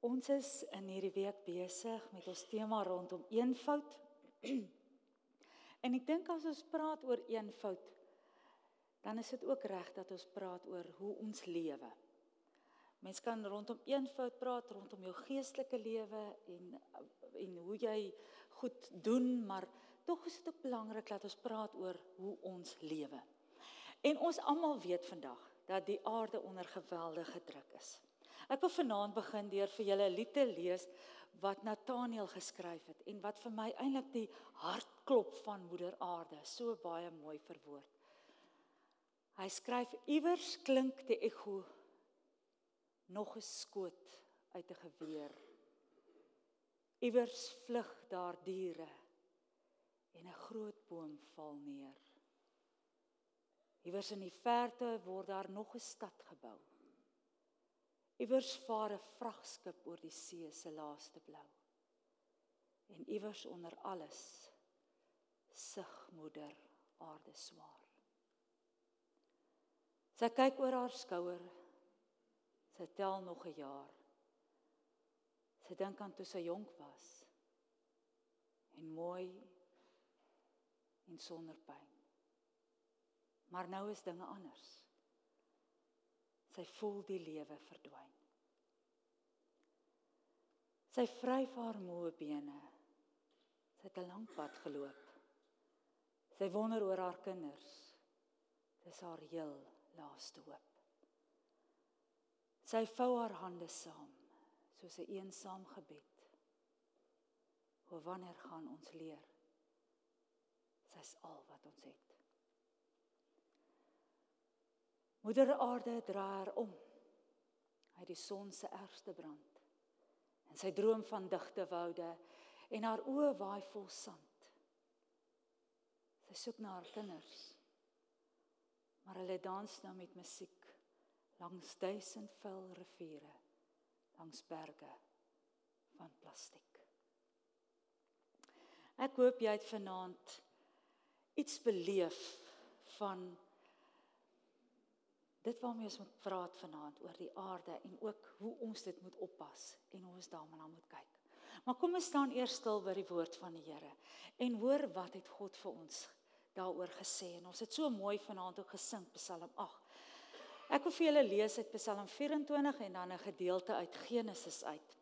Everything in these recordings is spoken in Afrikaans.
Ons is in hierdie week besig met ons tema rondom eenvoud. en ek dink as ons praat oor eenvoud, dan is dit ook reg dat ons praat oor hoe ons lewe. Mens kan rondom eenvoud praat rondom jou geestelike lewe en en hoe jy goed doen, maar tog is dit ook belangrik dat ons praat oor hoe ons lewe. En ons almal weet vandag dat die aarde onder geweldige druk is. Ek wil vanaand begin deur vir julle 'n lied te lees wat Nathaniel geskryf het en wat vir my eintlik die hartklop van Moeder Aarde so baie mooi verwoord. Hy skryf iewers klink die ekko nog 'n skoot uit 'n geweer. Iewers vlug daar diere en 'n groot boom val neer. Iewers in die verte word daar nog 'n stad gebou. Iewers vaar 'n vragskip oor die see se laaste blou. En iewers onder alles sug moeder aarde swaar. Sy kyk oor haar skouer. Sy tel nog 'n jaar. Sy dink aan toe sy jonk was. En mooi en sonder pyn. Maar nou is dinge anders. Sy voel die lewe verdwyn. Sy vryf haar moe bene. Sy het 'n lang pad geloop. Sy wonder oor haar kinders. Dis haar heel laaste hoop. Sy vou haar hande saam soos 'n eensaam gebed. Hoe wanneer gaan ons leer? Sy's al wat ons het. Moeder Aarde dra haar om. Hy die son se ergste brand en sy droom van digte woude en haar oë waai vol sand. Sy soek na haar kinders. Maar hulle dans nou met musiek langs duisend vuil riviere, langs berge van plastiek. Ek hoop jy het vanaand iets beleef van dit waarmee ons moet praat vanaand oor die aarde en ook hoe ons dit moet oppas en hoe ons daarna moet kyk. Maar kom ons staan eers stil by die woord van die Here en hoor wat het God vir ons daaroor gesê en ons het so mooi vanaand ook gesing Psalm 8. Ek wil vir julle lees uit Psalm 24 en dan 'n gedeelte uit Genesis uit.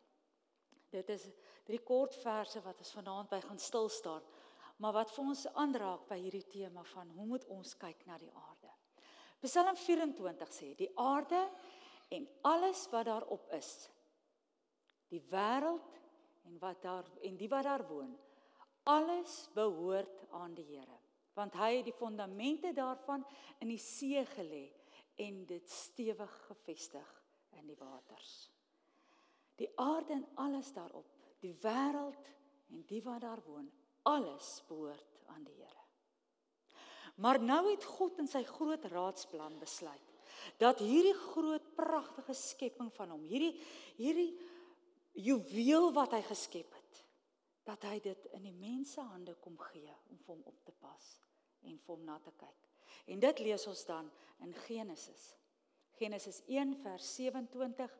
Dit is drie kort verse wat ons vanaand by gaan stil staan, maar wat vir ons aanraak by hierdie tema van hoe moet ons kyk na die aarde? Psalm 24 sê die aarde en alles wat daarop is die wêreld en wat daar en die wat daar woon alles behoort aan die Here want hy het die fondamente daarvan in die see gelê en dit stewig gefestig in die waters. Die aarde en alles daarop die wêreld en die wat daar woon alles behoort aan die Here Maar nou het God in sy groot raadsplan besluit dat hierdie groot pragtige skepping van hom, hierdie hierdie juweel wat hy geskep het, dat hy dit in die mense hande kom gee om vir hom op te pas en vir hom na te kyk. En dit lees ons dan in Genesis. Genesis 1 vers 27.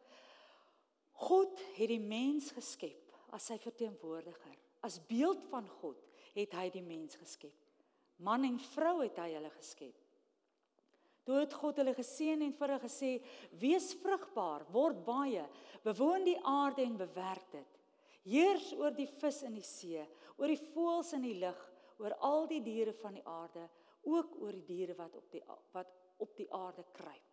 God het die mens geskep as sy verteenwoordiger. As beeld van God het hy die mens geskep. Man en vrou het hy hulle geskep. Toe het God hulle geseën en vir hulle gesê: "Wees vrugbaar, word baie, bewoon die aarde en bewerk dit. Heers oor die vis in die see, oor die voëls in die lug, oor al die diere van die aarde, ook oor die diere wat op die wat op die aarde kruip."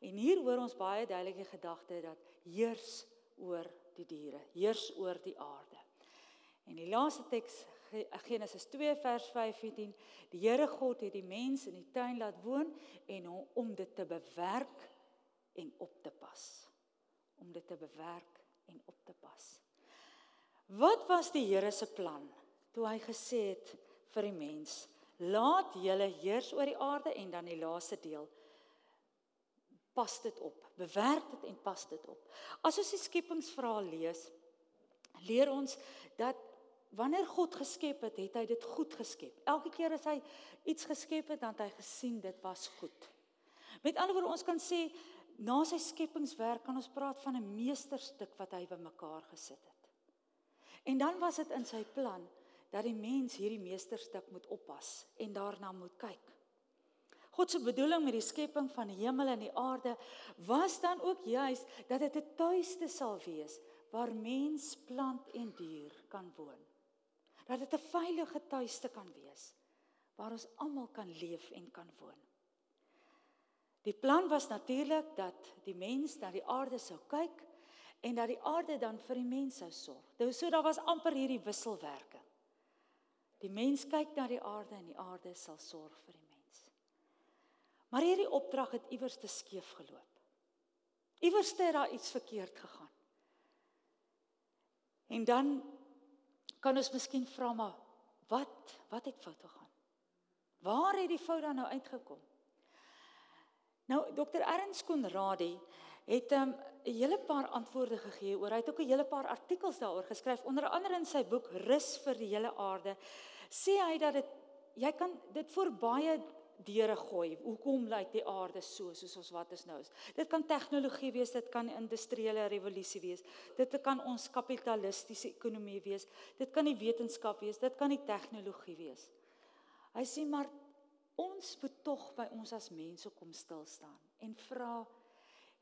En hier hoor ons baie duidelike gedagte dat heers oor die diere, heers oor die aarde. En die laaste teks Genesis 2 vers 15 die Here God het die mens in die tuin laat woon en om dit te bewerk en op te pas. Om dit te bewerk en op te pas. Wat was die Here se plan toe hy gesê het vir die mens laat julle heers oor die aarde en dan die laaste deel pas dit op. Bewerk dit en pas dit op. As ons die skepingsverhaal lees leer ons dat wanneer God geskep het, het hy dit goed geskep. Elke keer as hy iets geskep het, dan het hy gesien dit was goed. Met ander woorde ons kan sê na sy skepingswerk kan ons praat van 'n meesterstuk wat hy bymekaar gesit het. En dan was dit in sy plan dat die mens hierdie meesterstuk moet oppas en daarna moet kyk. God se bedoeling met die skepping van die hemel en die aarde was dan ook juis dat dit 'n tuiste sal wees waar mens, plant en dier kan woon. Dat dit 'n veilige tuiste kan wees waar ons almal kan leef en kan woon. Die plan was natuurlik dat die mens na die aarde sou kyk en dat die aarde dan vir die mens sou sorg. Dit so daar was amper hierdie wisselwerking. Die mens kyk na die aarde en die aarde sal sorg vir die Maar hierdie opdrag het iewers te skeef geloop. Iewers het daar iets verkeerd gegaan. En dan kan ons miskien vra maar wat wat het fout gegaan? Waar het die fout dan nou uitgekom? Nou Dr. Ernst Konradi het 'n um, hele paar antwoorde gegee oor hy het ook 'n hele paar artikels daaroor geskryf onder andere in sy boek Rus vir die hele aarde sê hy dat dit jy kan dit vir baie deure gooi. Hoekom lyk die aarde so soos ons wat is nou is? Dit kan tegnologie wees, dit kan industriële revolusie wees. Dit kan ons kapitalistiese ekonomie wees. Dit kan die wetenskap wees, dit kan die tegnologie wees. Hy sê maar ons moet tog by ons as mense kom stil staan en vra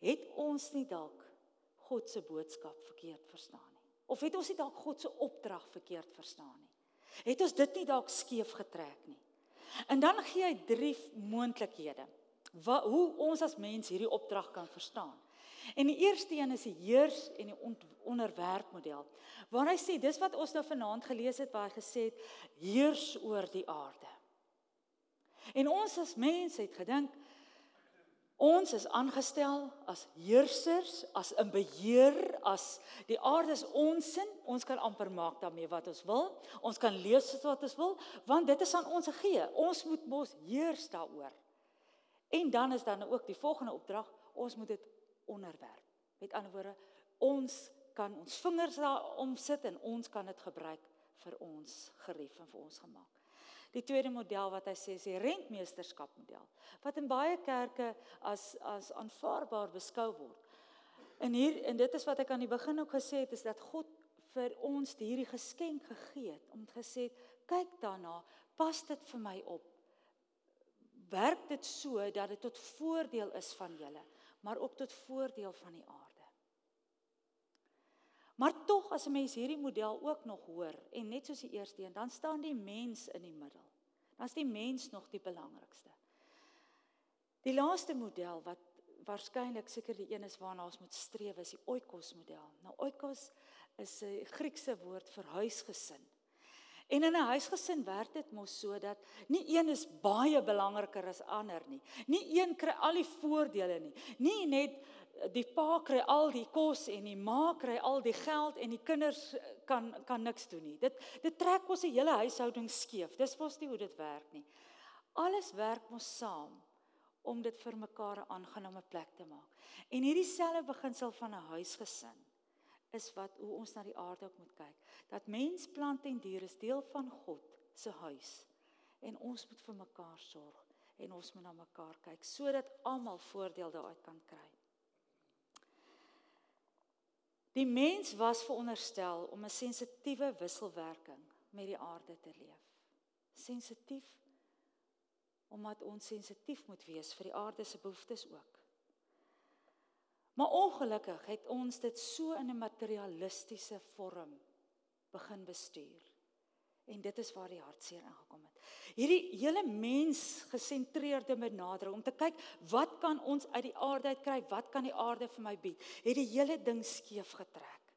het ons nie dalk God se boodskap verkeerd verstaan nie? Of het ons nie dalk God se opdrag verkeerd verstaan nie? Het ons dit nie dalk skeef getrek nie? En dan gee hy drie moontlikhede wat hoe ons as mens hierdie opdrag kan verstaan. En die eerste een is die heers en die onderwerp model. Waar hy sê dis wat ons nou vanaand gelees het waar hy gesê het heers oor die aarde. En ons as mense het gedink Ons is aangestel as heersers, as 'n beheer, as die aarde is ons sin, ons kan amper maak daarmee wat ons wil. Ons kan leef soos wat ons wil, want dit is aan ons gegee. Ons moet mos heers daaroor. En dan is dan ook die volgende opdrag, ons moet dit onderwerp. Met ander woorde, ons kan ons vingers daarom sit en ons kan dit gebruik vir ons gerief en vir ons gemaak. Die tweede model wat hy sê is die rentmeesterskap model wat in baie kerke as as aanvaarbaar beskou word. En hier en dit is wat ek aan die begin ook gesê het is dat God vir ons hierdie geskenk gegee het om gesê kyk daarna, pas dit vir my op. Werk dit so dat dit tot voordeel is van julle, maar ook tot voordeel van die aarde. Maar tog as 'n mens hierdie model ook nog hoor en net soos die eerste een, dan staan die mens in die middel. Dan is die mens nog die belangrikste. Die laaste model wat waarskynlik seker die een is waarna ons moet streef is die oikos model. Nou oikos is 'n Griekse woord vir huisgesin. En in 'n huisgesin werk dit mos so dat nie een is baie belangriker as ander nie. Nie een kry al die voordele nie. Nie net die pa kry al die kos en die ma kry al die geld en die kinders kan kan niks doen nie. Dit dit trek ons se hele huishouding skeef. Dis mos nie hoe dit werk nie. Alles werk mos saam om dit vir mekaar 'n aangename plek te maak. En hierdie selfe beginsel van 'n huisgesin is wat hoe ons na die aarde ook moet kyk. Dat mens, plant en dier is deel van God se huis en ons moet vir mekaar sorg en ons moet na mekaar kyk sodat almal voordeel daaruit kan kry. Die mens was veronderstel om 'n sensitiewe wisselwerking met die aarde te leef. Sensitief omdat ons sensitief moet wees vir die aarde se behoeftes ook. Maar ongelukkig het ons dit so in 'n materialistiese vorm begin bestuur. En dit is waar die hartseer ingekom het. Hierdie hele mens gesentreerde benadering om te kyk wat kan ons uit die aarde uit kry? Wat kan die aarde vir my bied? Het die hele ding skeef getrek.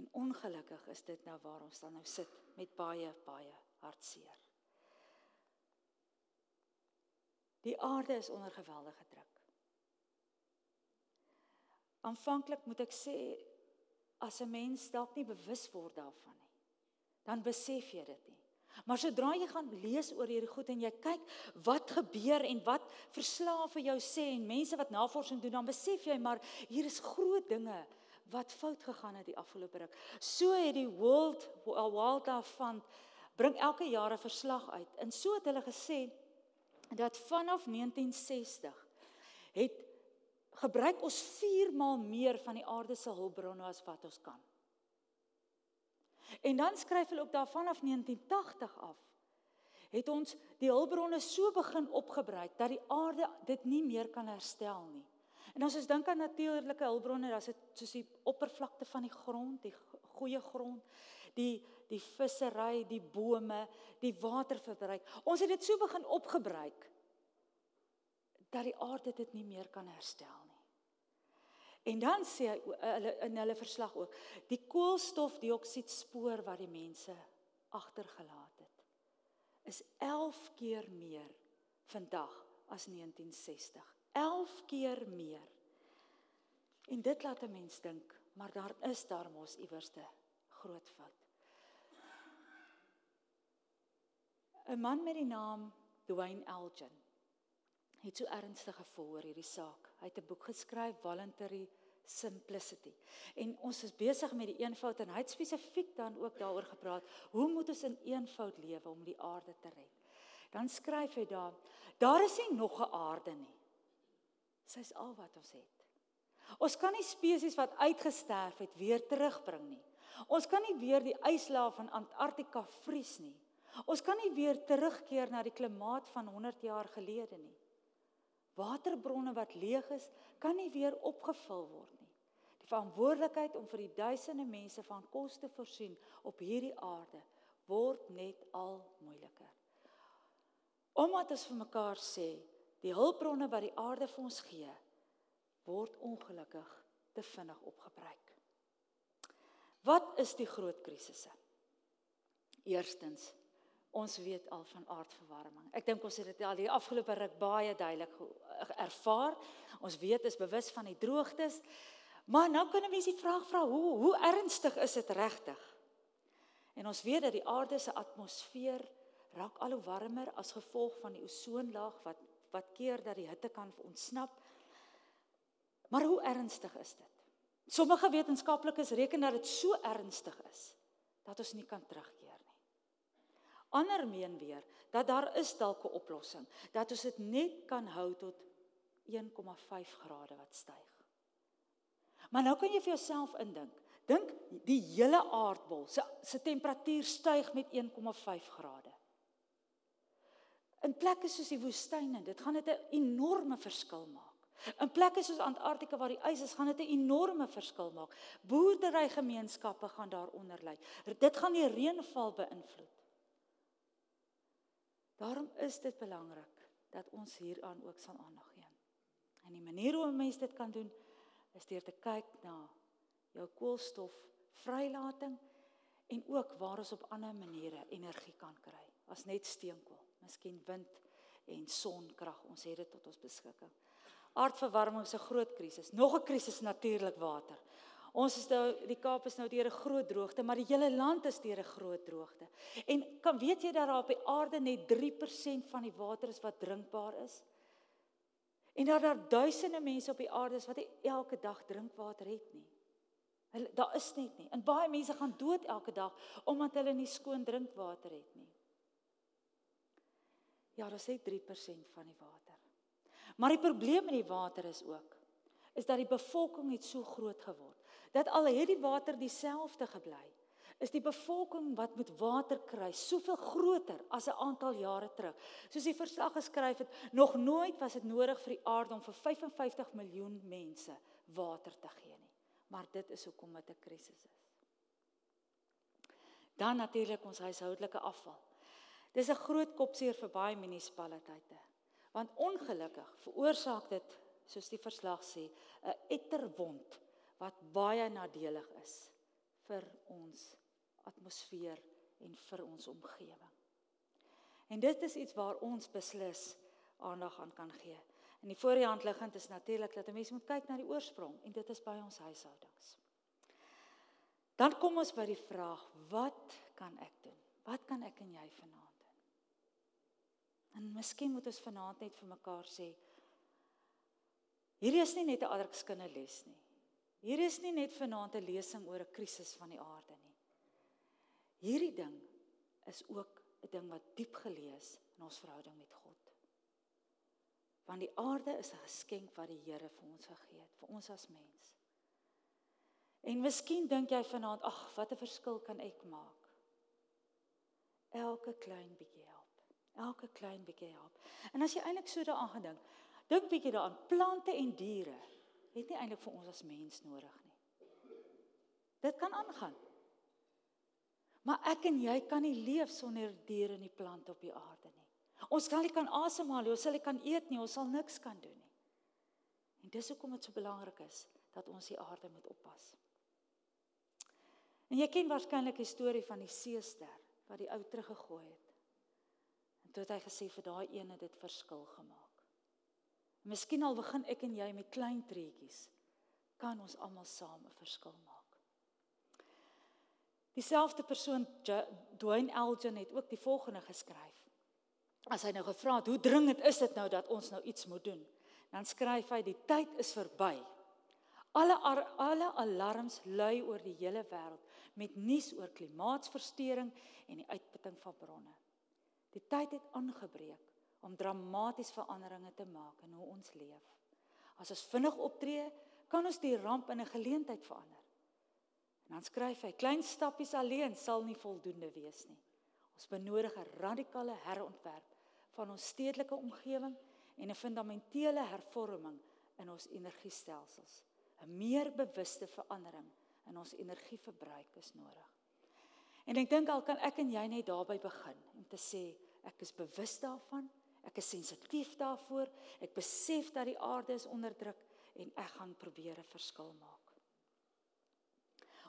En ongelukkig is dit nou waar ons dan nou sit met baie baie hartseer. Die aarde is onder geweldige druk. Aanvanklik moet ek sê as 'n mens dalk nie bewus word daarvan nie dan besef jy dit nie. Maar sodra jy gaan lees oor hierdie goed en jy kyk wat gebeur en wat verslae vir jou sê en mense wat navorsing doen, dan besef jy maar hier is groot dinge wat fout gegaan het die afgelope ruk. So het die World Wildlife Fund bring elke jaar 'n verslag uit. En so het hulle gesê dat vanaf 1960 het gebruik ons 4 maal meer van die aarde se hulpbronne as wat ons kan. En dan skryf hulle ook daarvan af 1980 af het ons die hulpbronne so begin opgebruik dat die aarde dit nie meer kan herstel nie. En as ons dink aan natuurlike hulpbronne, dan is dit soos die oppervlakte van die grond, die goeie grond, die die vissery, die bome, die waterverbruik. Ons het dit so begin opgebruik dat die aarde dit nie meer kan herstel nie. En dan sê hy hulle in hulle verslag ook, die koolstofdioksied spoor wat die mense agtergelaat het is 11 keer meer vandag as 1960. 11 keer meer. En dit laat 'n mens dink, maar daar is daar mos iewerste groot fout. 'n Man met die naam Dwayne Elgin het so ernstig gevoel oor hierdie saak. Hy het 'n boek geskryf, Voluntary Simplicity. En ons is besig met die eenvoud en hy het spesifiek dan ook daaroor gepraat, hoe moet ons in eenvoud lewe om die aarde te red? Dan skryf hy daar, daar is nie nog 'n aarde nie. Sy's al wat ons het. Ons kan nie spesies wat uitgesterf het weer terugbring nie. Ons kan nie weer die yslaaf van Antarktika vries nie. Ons kan nie weer terugkeer na die klimaat van 100 jaar gelede nie. Waterbronne wat leeg is, kan nie weer opgevul word nie. Die verantwoordelikheid om vir die duisende mense van kos te voorsien op hierdie aarde word net al moeiliker. Omdat ons vir mekaar sê, die hulpbronne wat die aarde vir ons gee, word ongelukkig te vinnig opgebruik. Wat is die groot krisisse? Eerstens, ons weet al van aardverwarming. Ek dink ons het dit al die afgelope ruk baie duidelik ervaar. Ons weet is bewus van die droogtes. Maar nou kan 'n mens die vraag vra, hoe hoe ernstig is dit regtig? En ons weet dat die aarde se atmosfeer raak al hoe warmer as gevolg van die ozonlaag wat wat keer dat die hitte kan ontsnap. Maar hoe ernstig is dit? Sommige wetenskaplikes reken dat dit so ernstig is dat ons nie kan terugkeer Ander meen weer dat daar is dalk 'n oplossing, dat ons dit net kan hou tot 1,5 grade wat styg. Maar nou kan jy vir jouself indink. Dink die hele aardbol se se temperatuur styg met 1,5 grade. In plekke soos die woestyne, dit gaan dit 'n enorme verskil maak. In plekke soos Antarktika waar die ys is, gaan dit 'n enorme verskil maak. Boerderygemeenskappe gaan daaronder ly. Dit gaan die reënval beïnvloed. Daarom is dit belangrik dat ons hieraan ook sal aandag gee. En die manier hoe 'n mens dit kan doen is deur te kyk na jou koolstof vrylating en ook waar ons op ander maniere energie kan kry. As net steenkool, miskien wind en sonkrag. Ons het dit tot ons beskikking. Aardverwarming is 'n groot krisis. Nog 'n krisis natuurlik water. Ons is nou die Kaap is nou deur 'n groot droogte, maar die hele land is deur 'n groot droogte. En kan weet jy dat daar op die aarde net 3% van die water is wat drinkbaar is? En dat daar duisende mense op die aarde is wat elke dag drinkwater het nie. Hulle daar is net nie. En baie mense gaan dood elke dag omdat hulle nie skoon drinkwater het nie. Ja, dit sê 3% van die water. Maar die probleem met die water is ook is dat die bevolking het so groot geword dat al het die water dieselfde gebly, is die bevolking wat met water kry soveel groter as 'n aantal jare terug. Soos die verslag geskryf het, nog nooit was dit nodig vir die aarde om vir 55 miljoen mense water te gee nie. Maar dit is hoekom dit 'n krisis is. Dan natuurlik ons huishoudelike afval. Dis 'n groot kopseer vir baie munisipaliteite. Want ongelukkig veroorsaak dit, soos die verslag sê, 'n etterwond wat baie nadelig is vir ons atmosfeer en vir ons omgewing. En dit is iets waar ons beslis aandag aan kan gee. En die voor die hand liggend is natuurlik dat 'n mens moet kyk na die oorsprong en dit is by ons huishoudings. Dan kom ons by die vraag, wat kan ek doen? Wat kan ek en jy vanaand doen? En miskien moet ons vanaand net vir mekaar sê, hierdie is nie net 'n aardrykskunde les nie. Hier is nie net vanaand 'n lesing oor 'n krisis van die aarde nie. Hierdie ding is ook 'n ding wat diep gelees in ons verhouding met God. Want die aarde is 'n geskenk wat die Here vir ons gegee het, vir ons as mens. En miskien dink jy vanaand, ag, wat 'n verskil kan ek maak? Elke klein bietjie help. Elke klein bietjie help. En as jy eintlik so daaraan gedink, dink bietjie daaraan, plante en diere het nie eintlik vir ons as mens nodig nie. Dit kan aangaan. Maar ek en jy kan nie leef sonder diere en die plante op die aarde nie. Ons kan nie kan asemhaal nie, ons sal nie kan eet nie, ons sal niks kan doen nie. En dis hoekom dit so belangrik is dat ons die aarde moet oppas. En jy ken waarskynlik die storie van die seester wat die ou teruggegooi het. En toe het hy gesê vir daai een het dit verskil gemaak. Miskien al begin ek en jy met klein treetjies kan ons almal saam 'n verskil maak. Dieselfde persoon Dwayne Elgin het ook die volgende geskryf. As hy nou gevra het, "Hoe dringend is dit nou dat ons nou iets moet doen?" Dan skryf hy, "Die tyd is verby. Alle alle alarms lui oor die hele wêreld met nuus oor klimaatsversteuring en die uitputting van bronne. Die tyd het aangebreek om dramatiese veranderinge te maak in hoe ons leef. As ons vinnig optree, kan ons die ramp in 'n geleentheid verander. En dan skryf hy: "Klein stappies alleen sal nie voldoende wees nie. Ons benodig 'n radikale herontwerp van ons stedelike omgewing en 'n fundamentele hervorming in ons energiestelsels, 'n meer bewuste verandering in ons energieverbruik is nodig. En ek dink al kan ek en jy net daarby begin om te sê ek is bewus daarvan, ek is sensitief daarvoor, ek besef dat die aarde is onderdruk en ek gaan probeer 'n verskil maak.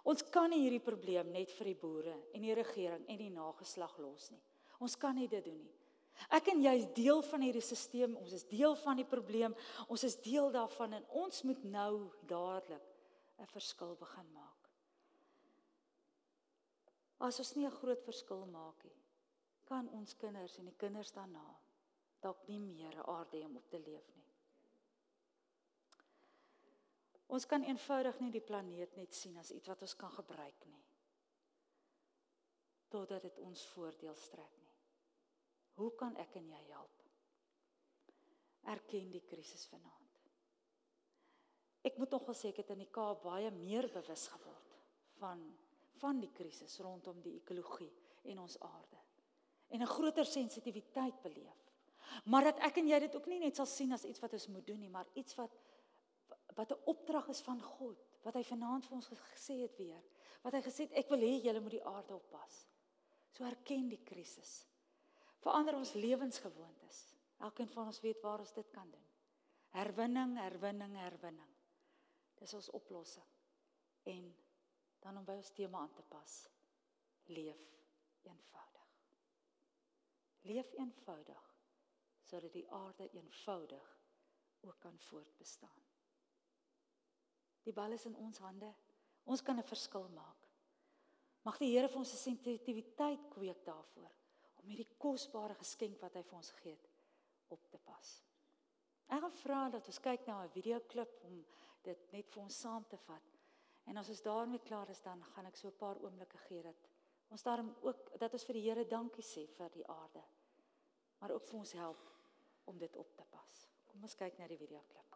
Ons kan nie hierdie probleem net vir die boere en die regering en die nageslag los nie. Ons kan nie dit doen nie. Ek en jy is deel van hierdie stelsel, ons is deel van die probleem, ons is deel daarvan en ons moet nou dadelik 'n verskil begin maak. As ons nie 'n groot verskil maak nie, kan ons kinders en die kinders daarna dalk nie meer 'n aarde om op te leef nie. Ons kan eenvoudig nie die planeet net sien as iets wat ons kan gebruik nie. Totdat dit ons voordeel strek nie. Hoe kan ek en jy help? Erken die krisis vanaand. Ek moet nogal sê ek het in die Kaap baie meer bewus geword van van die krisis rondom die ekologie en ons aarde. En 'n groter sensitiwiteit beleef. Maar dat ek en jy dit ook nie net sal sien as iets wat ons moet doen nie, maar iets wat wat 'n opdrag is van God, wat hy vanaand vir ons gesê het weer. Wat hy gesê het, ek wil hê julle moet die aarde oppas. So erken die krisis. Verander ons lewensgewoontes. Elkeen van ons weet waar ons dit kan doen. Herwinning, herwinning, herwinning. Dis ons oplossing. En dan om by ons tema aan te pas. Leef eenvoudig. Leef eenvoudig sodat die aarde eenvoudig ook kan voortbestaan. Die bal is in ons hande. Ons kan 'n verskil maak. Mag die Here vir ons 'n sensitiwiteit kweek daarvoor om hierdie kosbare geskenk wat hy vir ons gegee het op te pas. Ek gaan vra dat ons kyk na 'n videoklip om dit net vir ons saam te vat. En as ons daarmee klaar is, dan gaan ek so 'n paar oomblikke gee dat ons daarom ook dat ons vir die Here dankie sê vir die aarde. Maar ook vir ons help om dit op te pas. Kom ons kyk na die videoklip.